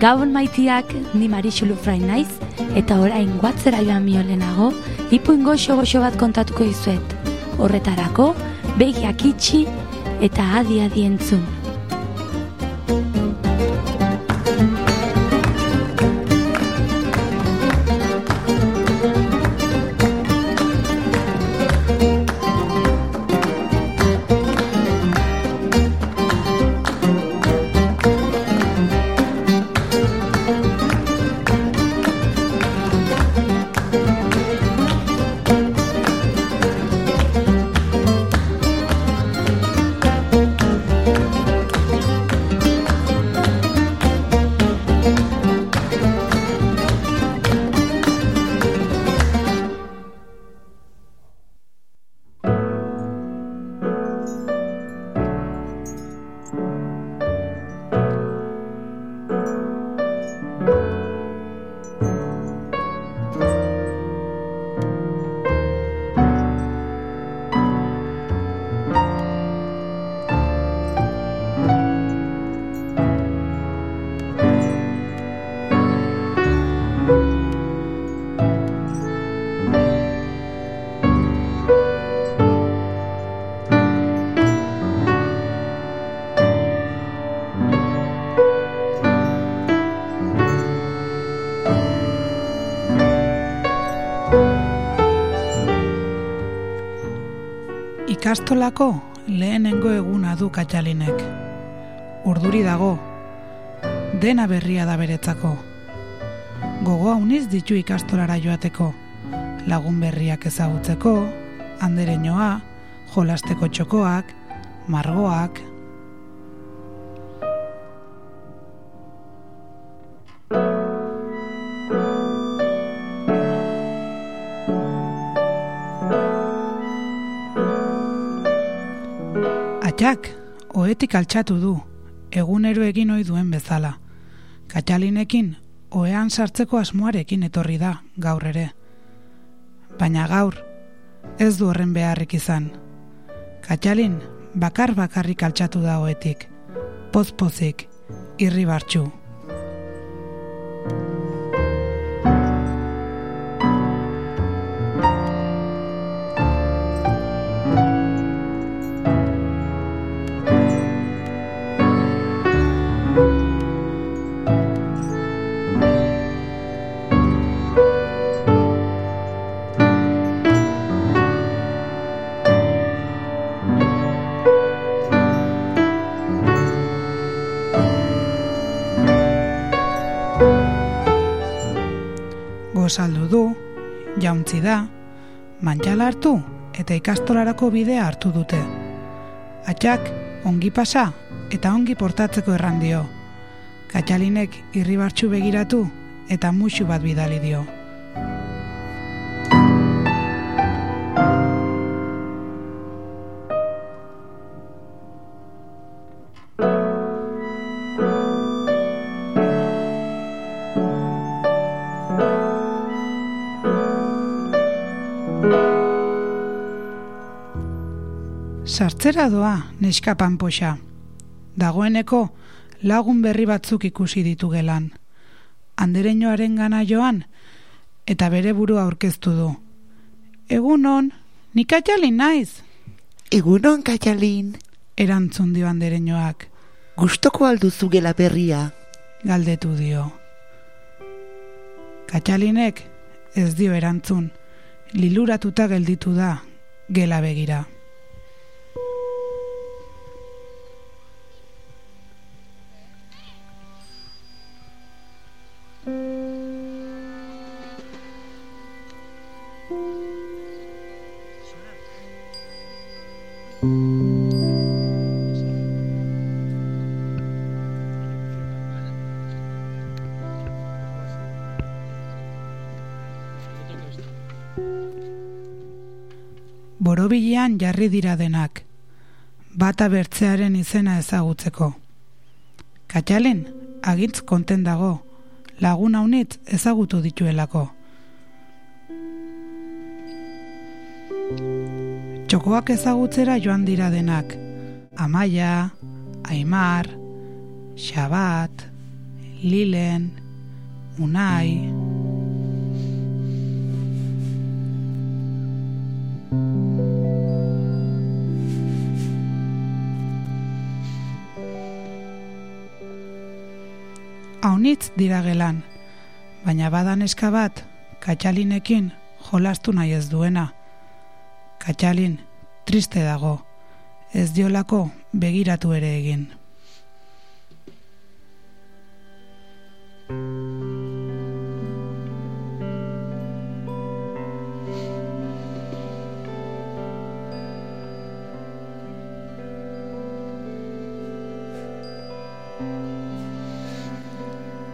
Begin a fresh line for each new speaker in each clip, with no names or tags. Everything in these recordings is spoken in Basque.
Gabon maitiak, ni Marixu Lufrain naiz, eta orain guatzera joan miolenago, ipuin goxo goxo bat kontatuko izuet. Horretarako, begiak itxi eta adi adi entzun.
Ikastolako lehenengo eguna du katxalinek. Urduri dago, dena berria da beretzako. Gogoa uniz ditu ikastolara joateko, lagun berriak ezagutzeko, andereñoa, jolasteko txokoak, margoak, Atxak, oetik altxatu du, egunero egin ohi duen bezala. Katxalinekin, oean sartzeko asmoarekin etorri da, gaur ere. Baina gaur, ez du horren beharrik izan. Katxalin, bakar bakarrik altxatu da oetik, pozpozik, irri Gozaldu du, jauntzi da, mantxala hartu eta ikastolarako bidea hartu dute. Atxak, ongi pasa eta ongi portatzeko erran dio. Katxalinek irribartxu begiratu eta musu bat bidali dio. Sartzera doa neska panpoxa. Dagoeneko lagun berri batzuk ikusi ditu gelan. Andereñoaren gana joan eta bere burua aurkeztu du. Egunon, ni katxalin naiz.
Egunon, katxalin.
Erantzun dio andereñoak.
Gustoko alduzu gela berria.
Galdetu dio. Katxalinek ez dio erantzun. Liluratuta gelditu da gela begira. Borobilean jarri dira denak, bata bertzearen izena ezagutzeko. Katxalen, agitz konten dago, lagun haunitz ezagutu dituelako. Txokoak ezagutzera joan dira denak, Amaia, Aimar, Xabat, Lilen, Unai... Haunitz dira gelan, baina badan eska bat, katxalinekin jolastu nahi ez duena. Katxalin, triste dago, ez diolako begiratu ere egin.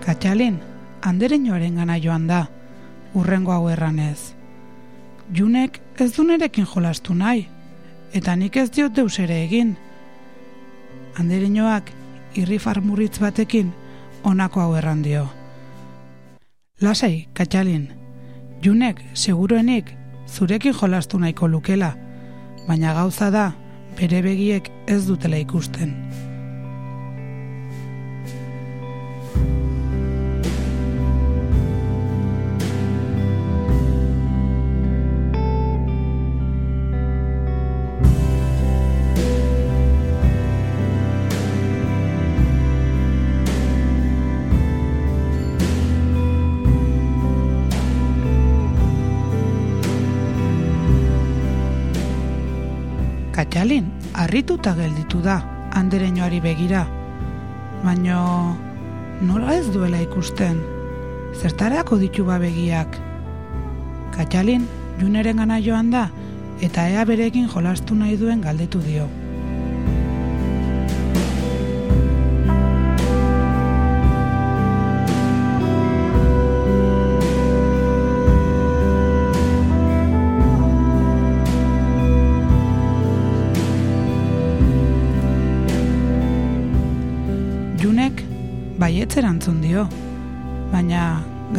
Katxalin, andereñoaren gana joan da, urrengo hau erranez. Junek ez du nerekin jolastu nahi, eta nik ez diot deus ere egin. Andereñoak irri farmuritz batekin honako hau erran dio. Lasai, Katxalin, Junek seguruenik zurekin jolastu nahiko lukela, baina gauza da bere begiek ez dutela ikusten. Katxalin, harrituta gelditu da, andereñoari begira. Baino, nola ez duela ikusten? Zertarako ditu ba begiak? Katxalin, juneren gana joan da, eta ea berekin jolastu nahi duen galdetu dio.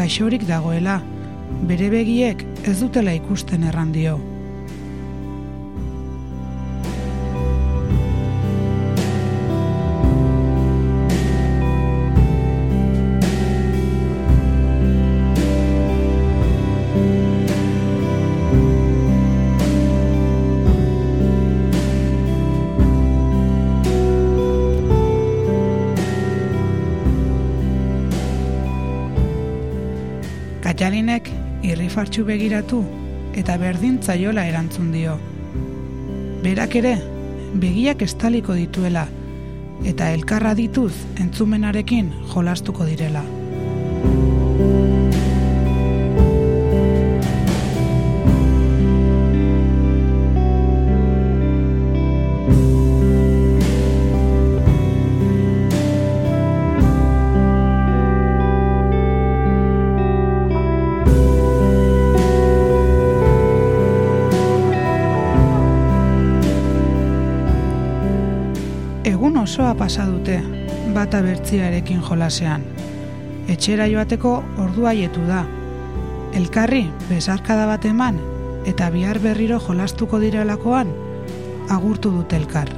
Gaixorik dagoela, bere begiek ez dutela ikusten erran dio. Katxalinek irrifartxu begiratu eta berdin zaiola erantzun dio. Berak ere, begiak estaliko dituela eta elkarra dituz entzumenarekin jolastuko direla. Egun osoa pasa dute, bata bertziarekin jolasean. Etxera joateko ordua haietu da. Elkarri besarkada bat eman eta bihar berriro jolastuko direlakoan agurtu dute elkar.